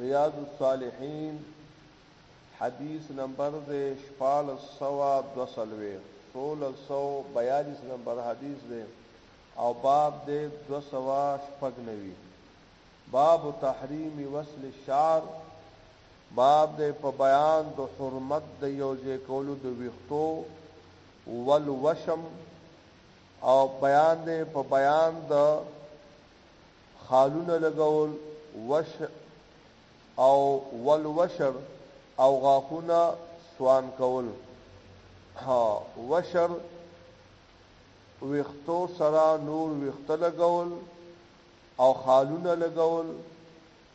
ریاض الصالحین حدیث نمبر دے شپال سوا دو سلوے سول سو بیالیس نمبر حدیث دے او باب دے دو سوا شپگنوی باب تحریم وصل شعر باب دی په بیان د حرمت د یو ځای کولو د ویختو ول وشم او بیان دی په بیان د خالونه لګول وش او ول وشر او غاخونه سوان کول ها وشر ویختو سره نور ویخته لګول او خالونه لګول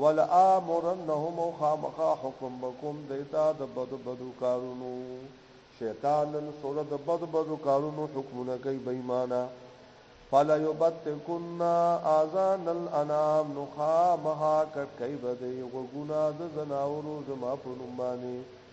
ولآمرنهم او خامخا حکم به کوم دوی ته د بدو بدو کارونو شیطان نن سره د بدو بدو کارونو حکمونه کوي بې ایمانه فلا یبتکن اذان الانام نو خامخا کټ کوي به دی غوګونه د زناورو زما په نوم باندې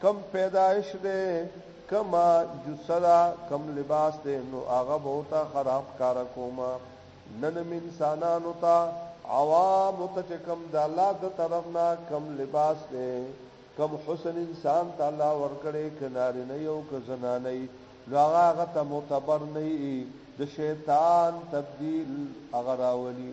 کم پیدائش دے کم جسدا کم لباس دے نو هغه به تا خراب کار کوما نن من انسانانو تا عوام ته چې کم د الله د طرف نه کم لباس دی کم حسن انسان ته الله ورکړي کناري نه یو که زنانه نو هغه هغه ته معتبر نه وي د شیطان تبديل هغه راولي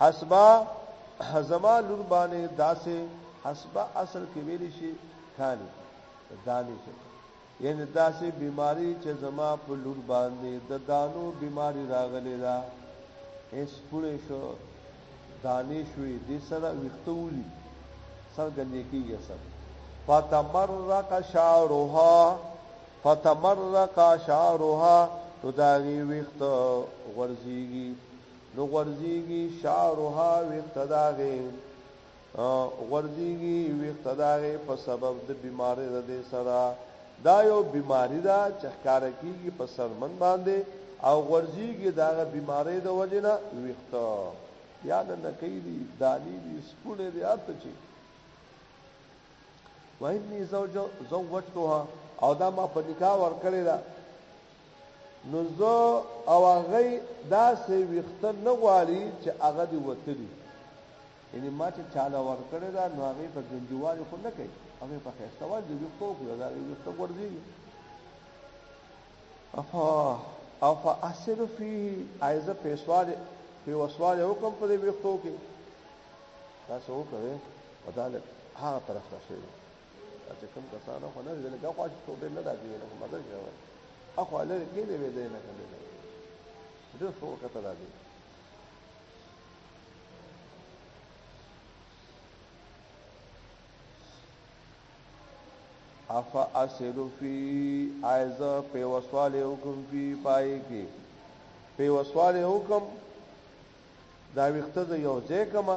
حسبا زما لور باندې داسې حسبا اصل کې ویل شي کانی دانی چې یعنی داسې بیماری چې زما په لور باندې د دانو بیماری راغلی دا هیڅ پوره شو دانې شوې د سره وختولي سر ګنې کیږي سر فتمرق شعرها فتمرق شعرها تو داغي وخت غرزيږي نو غورځيږي شعرها وخت داغه غورځيږي وخت داغه په سبب د بیماری د دې سره دا یو بیماری ده چې ښکار کیږي په سرمن باندې او غورځيږي داغه بیماری د وجنه وخت یا نه نکې دي دانی دي سپونه دي اته چی ویني زوج زوجتها او دا ما په نکاح ور کړی دا نو زه او هغه داسې ویخته نه غواړي چې هغه دی وتلی یعنی ما چې چاله ور کړی دا نو هغه په ګنجوالي خو نه کوي هغه په خسته وال دی ویخته خو دا ویخته ورځي افا افا احسن فيه عايزه پیسواله په وسواله حکم په دې ویختو کې تاسو وکړئ وداله هغه طرف ته شي چې کوم کسانو خو نه دې لکه خو چې ټوټه نه راځي نه کوم مدد کوي اخو له کې دې وې دې نه کوي دې څو کته راځي افا اسلو فی عائز په وسواله حکم فی پای کې په وسواله حکم دا وخت د یو ځای کما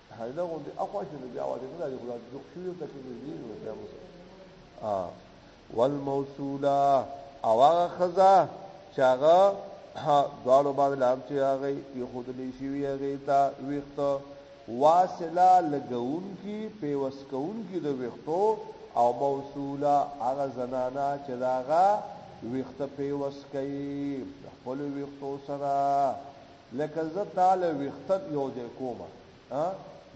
هایله غوندې اخوا شي نو بیا واجب نه دی خدا جوخ شي ته کې نږدې نو بیا مو ا والموصولا او هغه خزا چې هغه دوالو باندې لام چې هغه په خود لې شي وی هغه تا وخت واصله لګون کی پیوس کون کی د وختو او موصولا هغه زنانا چې داغه وخت پیوس کوي خپل وختو سره لکه زه تاله ویختت یو ځای کوم ها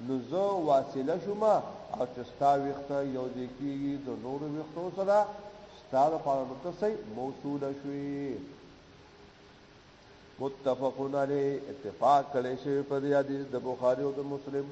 نو زه واصله شوم او چې ستا ویخت یو ځای کیږي د نور ویختو سره ستا لپاره نو ته سي موصول شوي متفقون علی اتفاق کړي شوی په دې حدیث د بخاری او د مسلم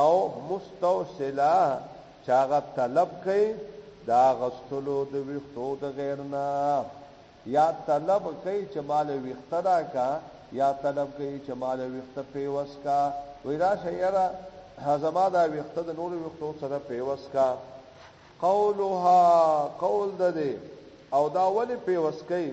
او مستوصله چې هغه طلب کوي د اغستلو د ویښتو د غیر نه یا طلب کوي چې مال ویښته راکا یا طلب کوي چې مال ویښته پیوس کا وای راشه یاره زما دا ویښته د نور ویښتو سره پیوس کا قولها قول ده او دا ولی پیوس کوي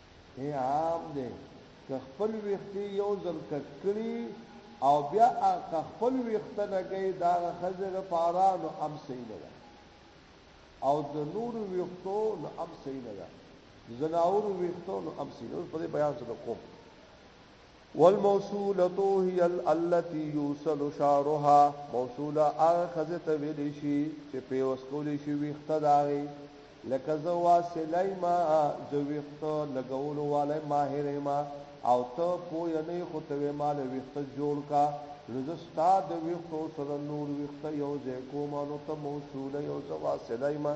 اے عام دې که خپل ویختي یو ځل کټ کړي او بیا که خپل ویخته لګي دا خزه لپاره نو ام صحیح نه ده او د نور ویختو نو ام صحیح نه ده زناور ویختو نو ام صحیح نه په بیان سره کوم والموصوله هي التي يوصل شعرها موصوله هغه خزه ته ویل شي چې په وسکول شي ویخته داغي لکه زو واسلای ما زو ویخته لګولو والے ماهر ما او ته پوی نه خو ته مال ویخته جوړ کا لزستا د ویخته سره نور ویخته یو ځای کوم نو ته موصوله یو زو واسلای ما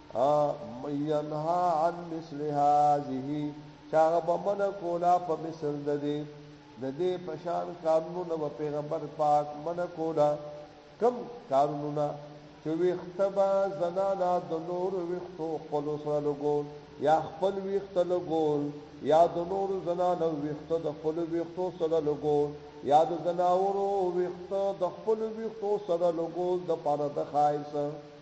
ينها عن مثل هذه چاغه بمنه کولا په مثل د دې د دې پشان کارونه په پیغمبر پاک منه کولا کم کارونه چې وختبا زنانا د نور وختو خپل سره لګول یا خپل وخت لګول یا د نور زنانو وخت د خپل وختو سره لګول یا د زناورو وخت د خپل وختو سره لګول د پاره د خایسه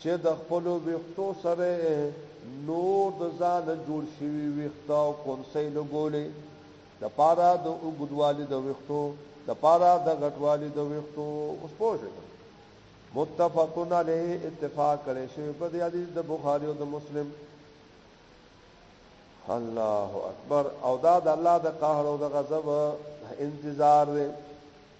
چې د خپل ویختو سره نور د ځان جوړ شوی ویخته او کونسې لګولې د پارا د وګدوالي د ویختو د پارا د غټوالي د ویختو اوس پوه شئ متفقون علیه اتفاق کړي شوی په دې حدیث د بخاری او د مسلم الله اکبر او دا د الله د قهر او د غضب انتظار دی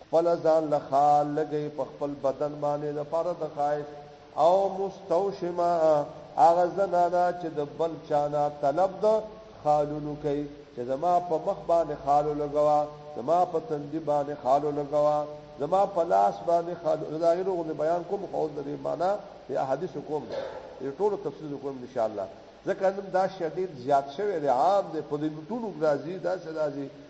خپل ځان له خال لګي په خپل بدن باندې د پاره د خایس او مستوشما هغه زنانا چې د بل چانا طلب د خالونو کوي چې زما په مخ باندې خالو لګوا زما په تندي باندې خالو لګوا زما په لاس باندې خالو زاغیرو غو بیان کوم خو د دې معنا په احادیث کوم یو ټول تفصیل کوم ان شاء الله ځکه نن دا شدید زیات شوی دی عام دی په دې ټولو غازی دا سزا دي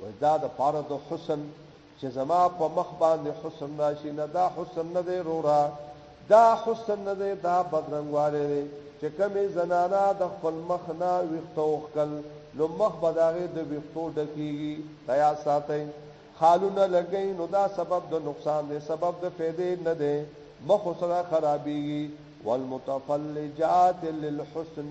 وای دا د پاره د حسن چې زما په مخ باندې حسن راشي نه دا حسن نه دی رورا دا حسن نه دی دا بدرنګواله دی چې کمی زنانا د خپل مخ نه ویختو خپل نو مخ بداغه د ویختو ډکیږي تیا ساتي خالونه لګی نو دا سبب د نقصان دی سبب د فائدې نه دی مخ سره خرابيږي والمتفلجات للحسن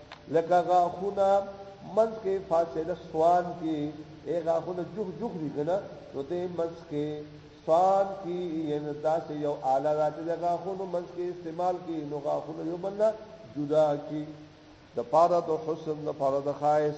لکه غاخونه منځ کې فاصله سوان کې ای غاخونه جوخ جوخ دي کنه نو دې منځ کې سوان کې یعنی داسې یو آله راځي د غاخونو منځ کې استعمال کې نو غاخونه یو بل جدا کې د پاره د حسن د پاره د خایس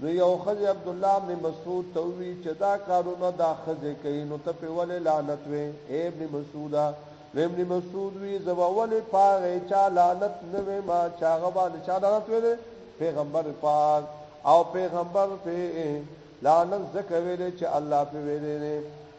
نو یو خځه عبد الله ابن مسعود ته وی چې دا کارونه دا خځه کوي نو ته په ولې لعنت وې ابن مسعود ابن مسعود وی زبا ولې پاره چا لعنت نه وې ما چا غبا نه چا لعنت وې پیغمبر پاک او پیغمبر په لعنت زکه ویلې چې الله په ویلې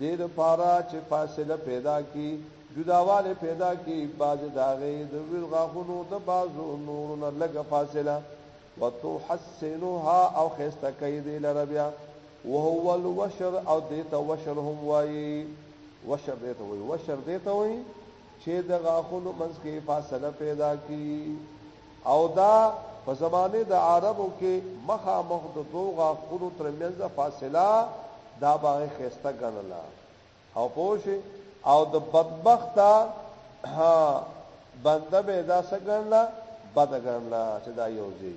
دې لپاره چې فاصله پیدا کی جداواله پیدا کی باز داغه د ویل غاخونو د بازو نور نه لګ فاصله وتحسنها او خسته کوي دې لره بیا وهو الوشر او دې ته وشر هم وایي وشر دې ته وایي وشر دې ته وایي چې د غاخونو منځ کې فاصله پیدا کی او دا په زمانه د عربو کې مخه مخ د دوه غاخونو ترمنځ فاصله دا باغې خسته ګڼله او پوه او د بدبخت ها بنده به دا څنګه بد ګڼلا چې دا یو ځای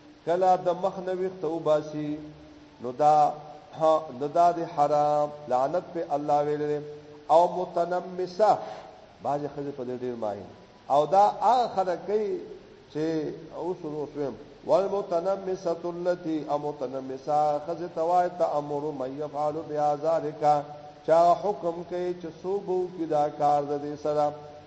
کله د مخ نه ویخته وباسي نو دا نو دا د حرام لعنت په الله ویل او متنمسه باز خزه په ډیر ماهر او دا هغه خلک کوي چې اوس اوس ویم والمتنمسه التي امتنمسه خزه توای تامر مې يفعل بها ذلك چا حکم کوي چې صوبو کې دا کار د دې سره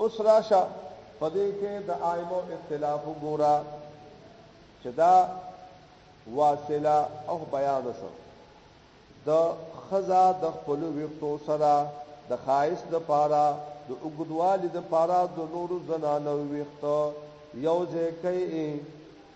اوس راشه په دې کې د ائمو اختلاف وګوره چې دا واصله او بیان وشو د خزا د خپل ویختو سره د خایس د پاره د وګدوالي د پاره د نورو زنانو ویختو یو ځای کوي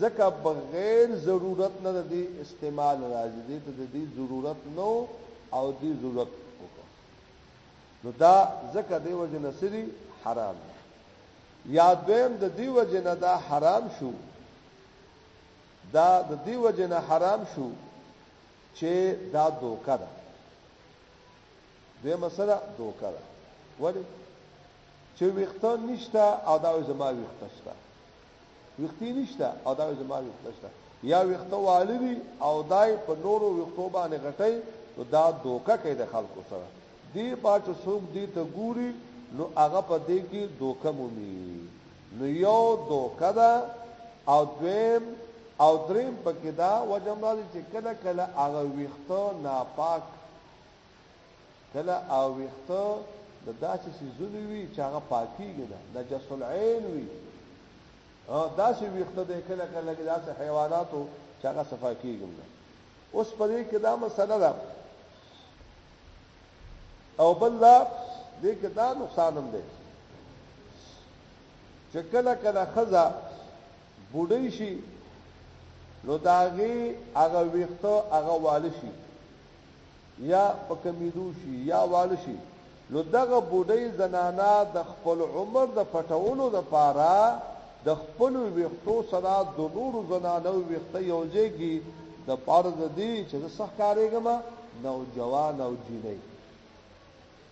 ځکه بغیر ضرورت نه د دې استعمال راځي دې ته د دې ضرورت نو او دې ضرورت وکړه نو دا ځکه دې وجه نسري حرام دی یا دویم د دې وجه نه دا حرام شو دا د دې وجه نه حرام شو چې دا دوکه ده دې مسله دوکه ده ولی چې ویخته نشته او دا زما ویخته شته ویختې نشته او دا زما ویخته شته یا ویخته والی دي او دای په نورو ویختو باندې غټي نو دا دوکه کوي د خلکو سره دی پات څوک دی ته ګوري نو هغه په دې کې دوکه مومي نو یو دوکه ده او دویم او دریم پکې دا وجم راځي چې کله کله هغه ویخته ناپاک کله او ویخته د داسې سيزونو وي چې هغه پاکيږي نه نجس العين وي او داسې ویخته د کله کله کې داسې حیواناتو چې هغه صفا کیږي نه اوس په دې کې دا مسله ده او بل دا دې کې دا نقصان هم دی چې کله کله خزا بډای شي نو داغي هغه ویخته هغه والشي یا په کمیدو شي یا واړه شي نو دغه بوډۍ زنانا د خپل عمر د پټولو د پاره د خپل ویختو سره د نورو زنانو ویخته یوځای کی د پاره د دې چې د سخکارېګما نو جوان او جینۍ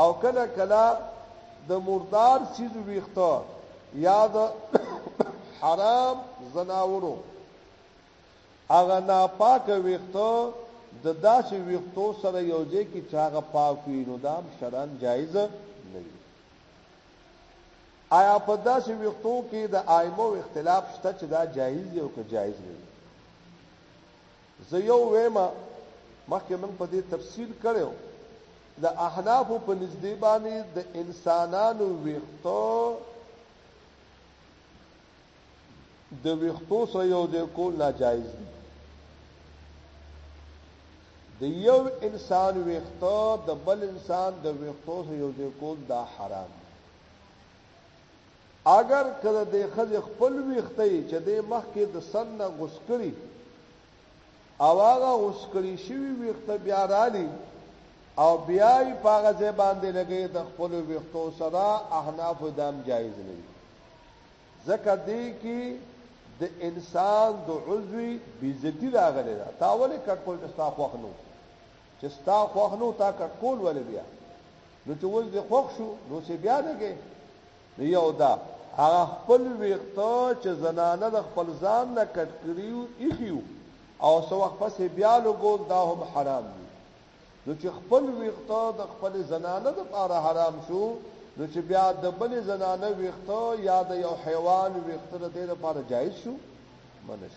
او کله کله د مردار چیز ویخته یا د حرام زناورو هغه ناپاک ویخته د داسې ویختو سره یو ځای کې چې هغه پاک وي نو دا هم شرعاً جایز نه وي آیا په داسې ویختو کې د آیمو اختلاف شته چې دا جایز دی او که جایز نه دی زه یو ویم مخکې موږ په دې تفصیل کړو د احناف په نږدې باندې د انسانانو ویختو د ویختو سره یو د کول ناجایز دی د یو انسان ویختو د بل انسان د ویختو سره یو د کول دا حرام اګر که د دې ښځې خپل ویښته یې چې دې مخکې د سر نه غوڅ کړي او هغه غوڅ کړي شوي ویښته بیا رالي او بیا یې په هغه ځای باندې لګي د خپلو ویښتو سره احنافو دام جایز نه دي ځکه دې کې د انسان د عضوي بیزتی راغلی دا تا ولې کټ کول چې ستا خوښ نه چې ستا خوښ نو تا کټ کول ولې بیا نو چې اوس دې خوښ شو نو سې بیا نه کې یو دا هغه خپل ویخته چې زنانه د خپل ځان نه کټ کړیو ایخیو او سو وخت پس بیا لګول دا هم حرام دي نو چې خپل ویخته د خپل زنانه د پاره حرام شو نو چې بیا د بل زنانه ویخته یا د یو حیوان ویخته د دې لپاره جایز شو منش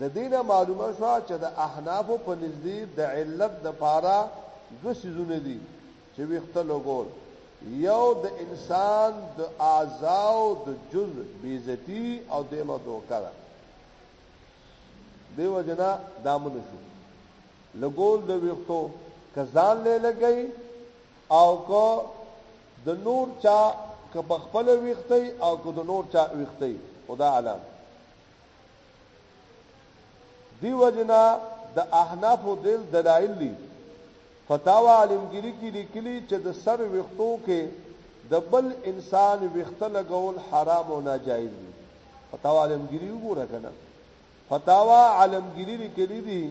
د دینه معلومه شو چې د احناف په نږدې د علت د پاره دو سيزونه دي چې وخت لګول یو د انسان د اعضاء او د جز بیزتی او د مدو کړه دیو جنا دامن شو لګول د وختو کزان لې لګی او کو د نور چا که په خپل ویختي او که د نور چا ویختي خدا علم دی وجنا د احناف دل دلایل دي فتاوا عالمگیری کې لیکلي چې د سر وختو کې د بل انسان وخته لګول حرام او ناجایز دي فتاوا عالمگیری وګوره کنه فتاوا عالمگیری لیکلي دي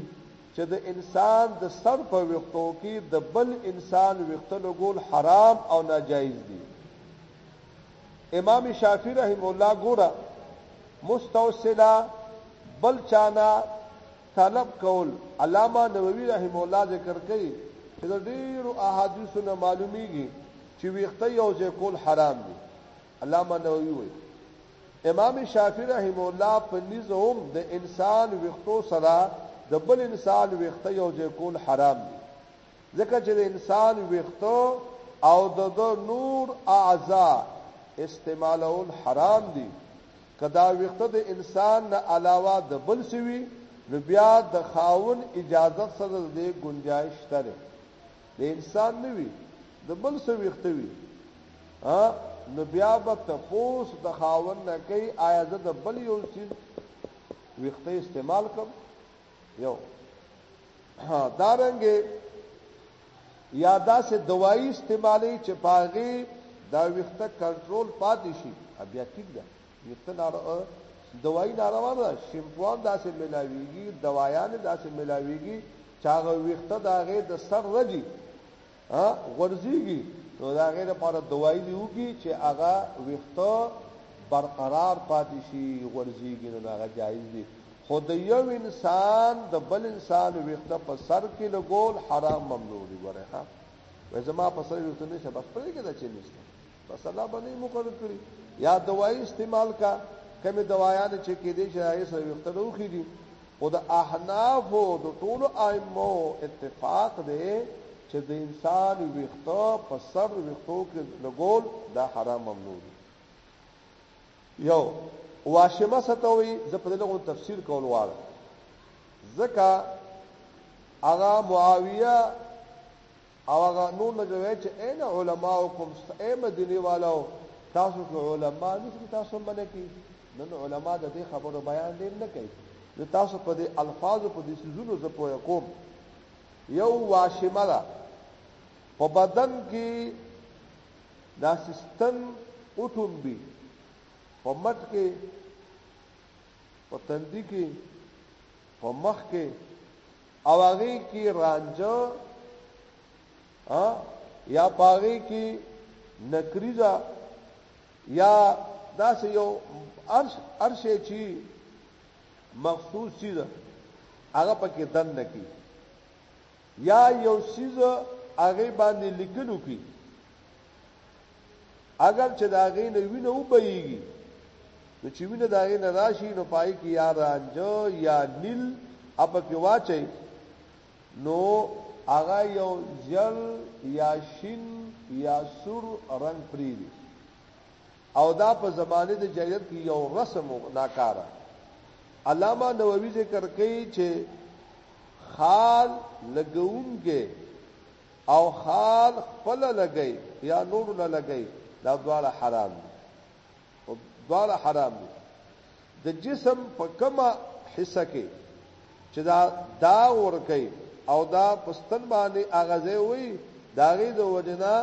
چې د انسان د سر په وختو کې د بل انسان وخته لګول حرام او ناجایز دي امام شافعی رحمه الله ګوره مستوصله بل چانا طلب کول علامه نووي رحم الله ذکر کوي چې د ډیرو احادیثو نه معلومیږي چې ویخته یو ځای کول حرام دي علامه نووي وایي امام شافعي رحم الله په نظم د انسان ویختو سره د بل انسان ویخته یو ځای کول حرام دي ځکه چې د انسان ویختو او دغه نور اعضا استعمالول حرام دي کدا ویخته د انسان نه علاوه د بل سوي نو بیا د خاون اجازه سره د گنجائش تره د انسان نه وي د بل سوي ویخته وي ها نو بیا به تپوس د خاون نه کوي آیا زه د بل یو چیز ویخته استعمال کوم یو دارنګ یا داسې دوايي استعمالي چې پاغي دا وخته کنټرول پاتې شي بیا ټیک ده وخته نار دوايي ناروا ده شیمپوان داسې ملاويږي دوايان داسې ملاويږي چاغه وخته داغه د سر رجي ها غورځيږي نو دا غیر لپاره دوايي دی وکي چې هغه ویخته برقرار پاتې شي غورځيږي نو هغه جایز دی خو د یو انسان د بل انسان ویخته په سر کې لګول حرام ممنوع دی ګوره ها وې زما په سر ویخته نشه بس پرې کې دا چې نشته بس الله باندې مقرر کړی یا دوايي استعمال کا کمی دوايان چې کې دې چې هغه سره وخت له وخی دي او د احناف او د ټول ائمه اتفاق دی چې د انسان ویختو په سر ویختو کې لګول دا حرام ممنوع دی یو واشمه ستوي زه په دغه تفسیر کول واړم زکه اغا معاویه او هغه نور نه جوړه چې اين علماء کوم اي مديني والو تاسو کې علماء نشته تاسو منه کی نن علماء د دې خبرو بیان ډیر نه کوي نو تاسو په دې الفاظو په دې سيزونو زپوي کوم یو واشمه ده په بدن کې دا سیستم اوټوم بي په مټ کې په تندي کې په مخ کې او هغه کی رانجه یا پاغه کی نکریزا یا داس یو ارش ارشه چی مخصوص چیز هغه پکې دن نکی یا یو چیز هغه باندې لیکلو کی اگر چې دا غي نه وینه وبېږي نو چې وینه دا غي نه راشي نو پای کې یا رانجو یا نیل اپ کې واچي نو هغه یو جل یا شین یا سور رنگ پریوي او دا په زمانه د جاهلیت کې یو رسم ناکاره علامه نووي ذکر کوي چې خال لګون کې او خال خپل لګی یا نور له لګی دا دواړه حرام دي او دواړه حرام دي د جسم په کومه حصہ کې چې دا دا ور کوي او دا پستن باندې اغازه وي داغه د وجنا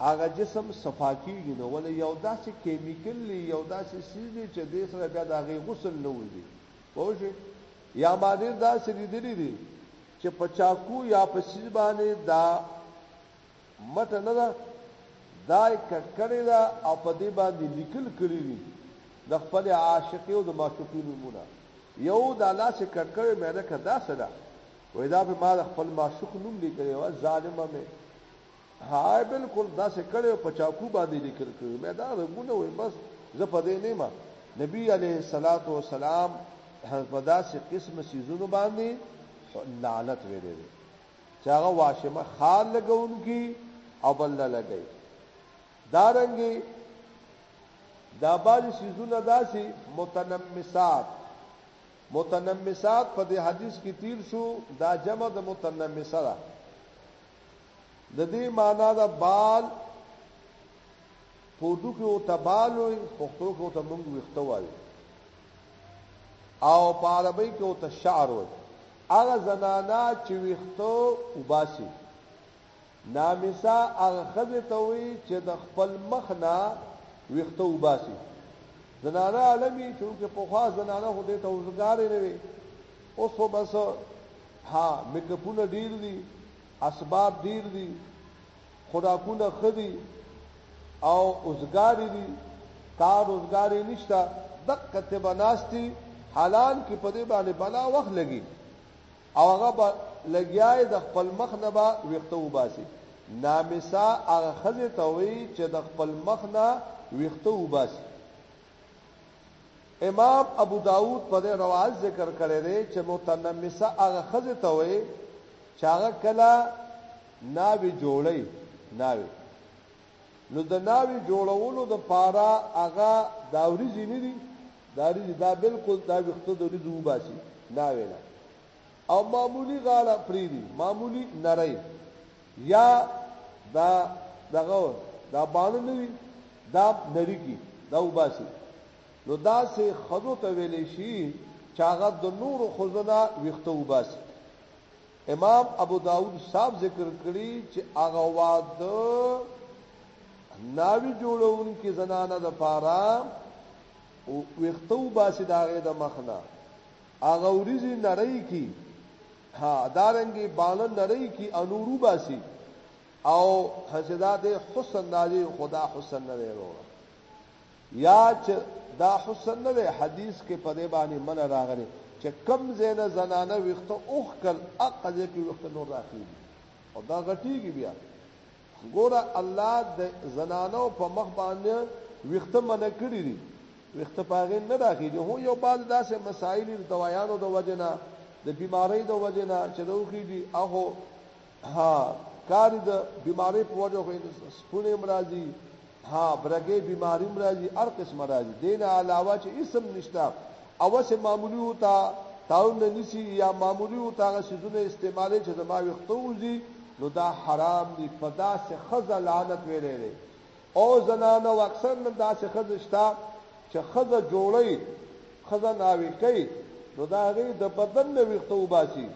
هغه جسم صفا کیږي نو ول یو داسې کیمیکل یو داسې سیز دی چې د سره بیا داغه غسل نه وځي پوه یا مادر داسې لیدلی دي چه په چاقو یا په څیز باندې دا مټه نه ده دا یې کټ کړې ده او په دې باندې لیکل کړي دي د خپل عاشقې او د معشوقې نومونه یو د الله سره کټ کړې مې نه کدا سره وای دا په ما د خپل معشوق نوم لیکلی و ظالمه مې هاي بالکل داسې کړی په چاقو باندې لیکل کړی مې دا رنګونه وې بس زه په دې نه ما نبی عليه الصلاه والسلام په داسې قسم سيزونو باندې لعنت ویلې دي چې هغه واشمه خال لګونکي او بل نه لګي دارنګي دا باج سيزونه داسي متنمسات متنمسات په دې حدیث کې تیر شو دا جمع د متنمسه ده د دې معنا د بال پودو کې او تبالو پښتو کې او ته مونږ وخته وایو او په عربی کې او ته شعر وایو هغه زنانا چې وخته وباسي نامسا هغه خزه ته وی چې د خپل مخ نه وخته وباسي زنانا علمي چې په خوا زنانا خو دې ته وزګار نه وي اوس خو بس ها میکپونه ډیر دي اسباب ډیر دي، خوراکونه ښه دي او اوزګاري دي، کار اوزګاري نشته، دقه ته به ناست دي، حالان کې په دې باندې بلا وخت لګي او هغه به لګیاي د خپل مخ نه به ویخته وباسي نامسا هغه خزه ته وي چې د خپل مخ نه ویخته وباسي امام ابو داود په دې روایت ذکر کړی دی چې متنمسه هغه خزه ته وي چې هغه کله ناوی جوړي ناوی نو د ناوی جوړولو د پاره هغه دا ورځې نه دي دا ورځې دا بالکل دا وخت د ورځې وباسي ناوی نه او معمولی غاړه پریدي معمولی نری یا دا دغه دا باڼه نه وي دا نری کی دا وباسي نو دا سه خدو ته ویل شي چې هغه د نور خزونه ویخته وباسي امام ابو داود صاحب ذکر کړی چې هغه واد ناوی جوړون کې زنانه د پاره او ویخته وباسي دا غي د مخنه هغه ورځي نړۍ کې ها دارنګي باڼه نری کی او نور وباسي او حسدا دې حسن نازي خدا حسن نه دی وروره یا چې دا حسن نه دی حدیث کې په دې باندې من راغلی چې کم زینه زنانه ویخته اوخ کل اقضه کې ویخته نور راخیږي او دا غټیږي بیا ګوره الله د زنانو په مخ باندې ویخته منع کړی دي ویخته پاغې نه راخېږي هو یو بعض داسې مسایل د دوایانو د وجې نه د بیمارۍ د وجې نه چې روخېږي اهو ها کار د بیمارۍ په وجه خو سپونه مرادي ها برګې بیماری هم راځي هر قسم راځي دین علاوه چې اسم نشته او سه معمولی او تا تاون نسی یا معمولی او تا سيزونه استعمالي چې زما وختو وزي نو دا حرام دي په داسې خزه لعنت ویلې لري او زنانه او اکثر من داسې خزه شتا چې خزه جوړي ښځه ناوې کوي نو د هغې د بدن نه ویښته وباسي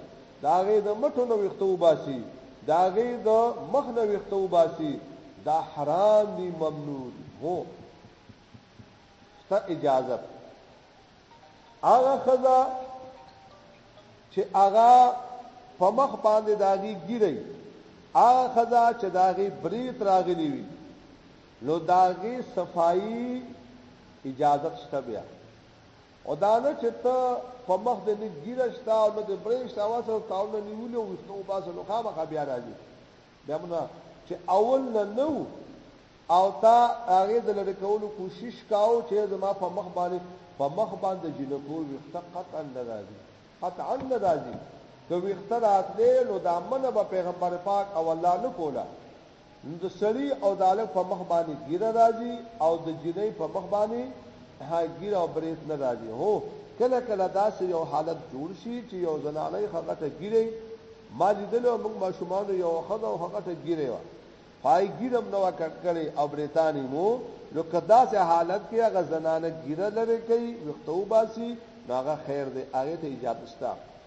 د هغې د مټو نه ویښته وباسي د هغې د مخ نه ویښته وباسي دا حرام دي ممنوع دي هو شته اجازت هغه ښځه چې هغه په مخ باندې داغي ګیري هغه خزا چې داغي بریت راغلی وي نو داغي صفائی اجازت شته بیا او دا نه چې ته په مخ دې نه ګیره شته او نه دې برې شته او سره تاونه نیولې او وستو باسه نو خامخا بیا راځي بیا موږ چې اول نه نو او تا هغه د لړ کولو کوشش کاو چې زما په مخ باندې په مخ باندې جنکو وخت قطعا نه راځي قطعا نه راځي که وخت راتلې نو دا منه به پیغمبر پاک او الله نه کوله نو د سړي او د هلک په مخ باندې ګیره راځي او د جینۍ په مخ باندې ګیره او بریت نه راځي هو کله کله داسې یو حالت جوړ شي چې یو زنانه یې هغه ته ګیره ما لیدل او موږ ماشومان یو خزه او هغه ته ګیره و پای ګیرم نو کړکړې او بریتانی مو نو کدا سه حالت کې هغه زنانه ګیره لري کوي وختو باسي هغه خیر دی هغه ته اجازه شته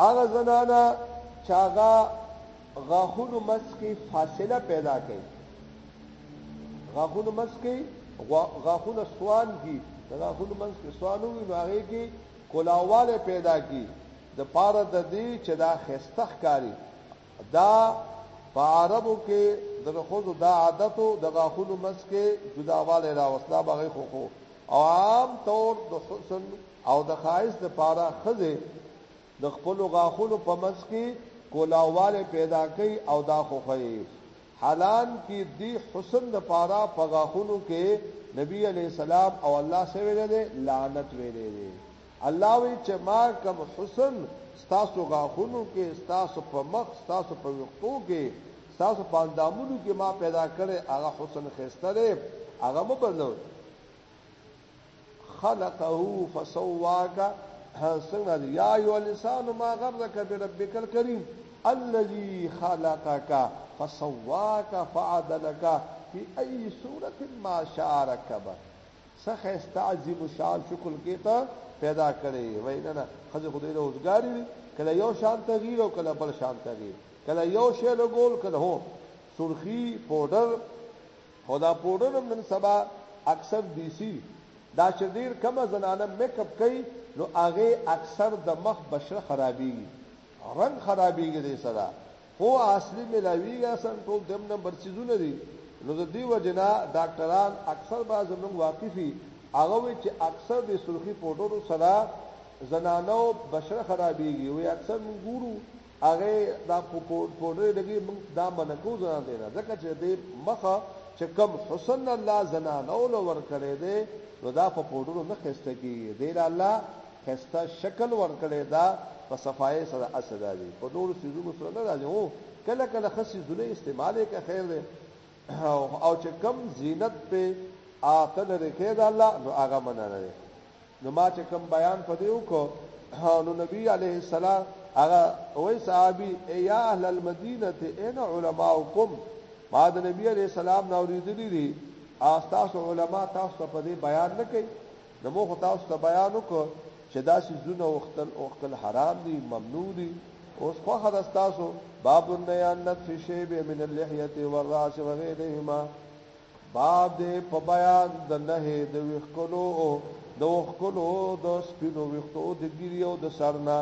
هغه زنانه چې هغه غاښونو منځ کې فاصله پیدا کوي غاښونو منځ کې غاښونه سوان کی د غاښونو منځ کې سوانو وي نو هغه کې کولاواله پیدا کی د پاره د دې چې دا خستخ کاری دا په عربو کې د رخوزو دا عادتو د غاښونو منځ کې جداواله راوستا بغي خو خو او عام طور د حسن او د ښایست لپاره ښځې د خپلو غاښونو په منځ کې کولاوالی پیدا کوي او دا خوښوي حالان کې دی حسن لپاره په غاښونو کې نبی علی السلام او الله سره ویل دي لعنت ویل دي الله وی چې ما کوم حسن ستاسو غاښونو کې ستاسو په مخ ستاسو په وختو کې ستاسو په اندامونو کې ما پیدا کړي هغه حسن خسته دی هغه مبلغ خلقه فسواک څنګه دی یا ایو الانسان ما غرک بربک الکریم الذي خلقك فسواك فعدلك في اي صورت ما شاء ركبك سخه استعظیم شان شکل کې ته پیدا کړي وای نه نه خزه خدای له اوسګاری وي کله یو شان تغییر او کله بل شان تغییر کله یو شی له ګول کله هو سرخی پودر خو دا پوډر هم نن سبا اکثر دیسي، دا چې ډېر کمه زنانه میک اپ کوي نو هغې اکثر د مخ بشره خرابېږي، رنګ خرابېږي دې سره، خو اصلي ملاوېږي اصلاً ټول دویم نمبر څیزونه دي، نو د دې وجې نه ډاکټران اکثر به زموږ واقف وي هغه وایي چې اکثر دې سرخي پوډرو سره زنانو بشره خرابېږي، وایي اکثر موږ ګورو هغه دا پکوړې لګي موږ دا منکو زنان دی نه ځکه چې دې مخه چې کم حسن الله زنان او نو ور کړې دې نو دا په پوډرو نه خسته کی دې الله خسته شکل ور کړې دا په صفای سره اسدا دي په نور سيزونو سره نه راځي او کله کله خسي زونه استعمال کې خیر دی او چې کم زینت په آتن رکھے دا الله نو هغه مننه نو ما چې کوم بیان په دیو کو نو نبی علیه السلام هغه وای صحابي ای یا اهل المدینه ته ان علماءکم ما د نبی علیه السلام نو ریدلی دي تاسو علما تاسو په دې بیان نه کوي نو مو خو تاسو ته بیان وکړ چې دا سيزونه وختل او خپل حرام دي ممنوع دي اوس خو خدای تاسو باب النیانت فی شیب من اللحیه والراس وغیرهما باب دې په بیان د نهې د ویښکلو د وښکلو د سپینو ویښتو د ګیری او د سر نه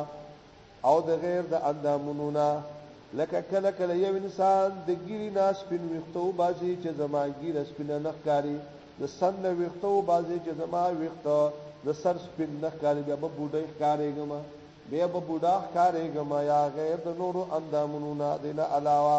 او د غیر د اندامونو نه لکه کله کله یو انسان د ګیری نه سپین ویښتو بازي چې زما ګیره سپینه نه ښکاري د سن نه ویښتو بازي چې زما ویښته د سر سپین نه ښکاري بیا به بوډۍ ښکارېږم بیا به بوډا ښکارېږم یا غیر د نورو اندامونو نه دی نه علاوه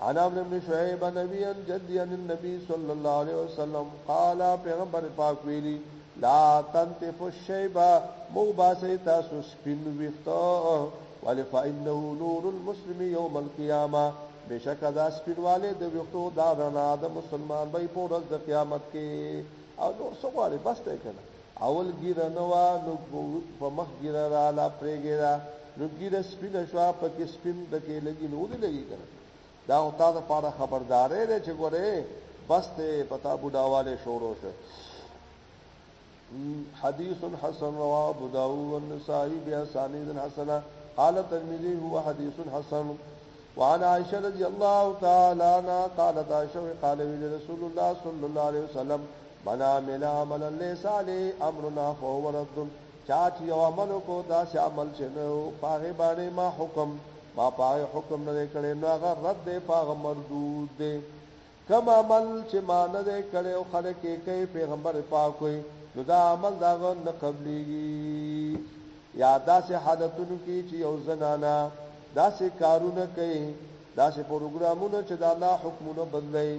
عن عمرو بن شعيب نبي ان جدي ان النبي صلى الله عليه وسلم قال پیغمبر پاک ویلی لا تنتف الشيبه مغباسه تاسو سپین ویختو ولی فانه نور المسلم يوم القيامه بشک دا سپینواله د ویختو دا رڼا د مسلمان به په ورځ د قیامت کې او نور څه غواړي بس ته کنه اول ګیره نو نو په مخ ګیره را لا پرېګیرا نو ګیره سپینه شو په کې سپین د کې لګي نو دې لګي کړه دا او تا د پاره خبردارې ده چې ګوره بس ته پتا بډاواله شورو شه حدیث حسن روا ابو داوود والنسائی بیا سانید حسنه قال ترمذی هو حدیث حسن وعن عائشة رضي الله تعالى عنها قالت عائشة قال رسول الله صلى الله عليه وسلم من عمل عملا ليس عليه امرنا فهو رد چا چې یو عمل کو دا چې عمل چې نو پاغه باندې ما حکم ما پاغه حکم نه کړي نو هغه رد دی پاغه مردود دی کم عمل چې ما نه کړي او خلک یې کوي پیغمبر پاک وي نو دا عمل دا نه قبليږي یا داسې حالتونو کې چې یو زنانا داسې کارونه کوي داسې پروګرامونه چې د الله حکمونه بدلوي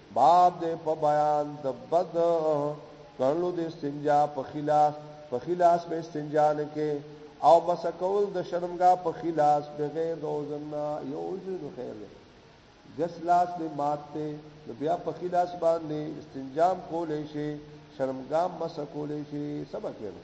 باب دې په بیان د بد کړلو د استنجا په خلاف په خلاف به استنجا نه کې او بس کول د شرمګا په خلاف بغیر د وزن یو وجود خیر دی جس لاس دې ماته نو بیا په خلاف باندې استنجام کولې شي شرمګام مس کولې شي سبا کېږي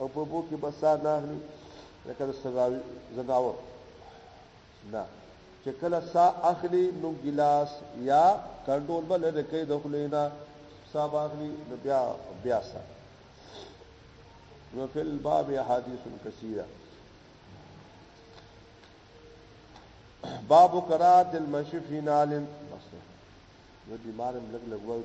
او په بو کې بس ساه نه اخلي لکه د سګاوي زناور نه چې کله سا اخلي نو ګلاس یا کنټرول بل نه کوي د خلینا سا اخلي نو بیا بیا سا نو فل باب احادیث کثیره باب قرات المشفین عالم بس نو دې مارم لګ لګوي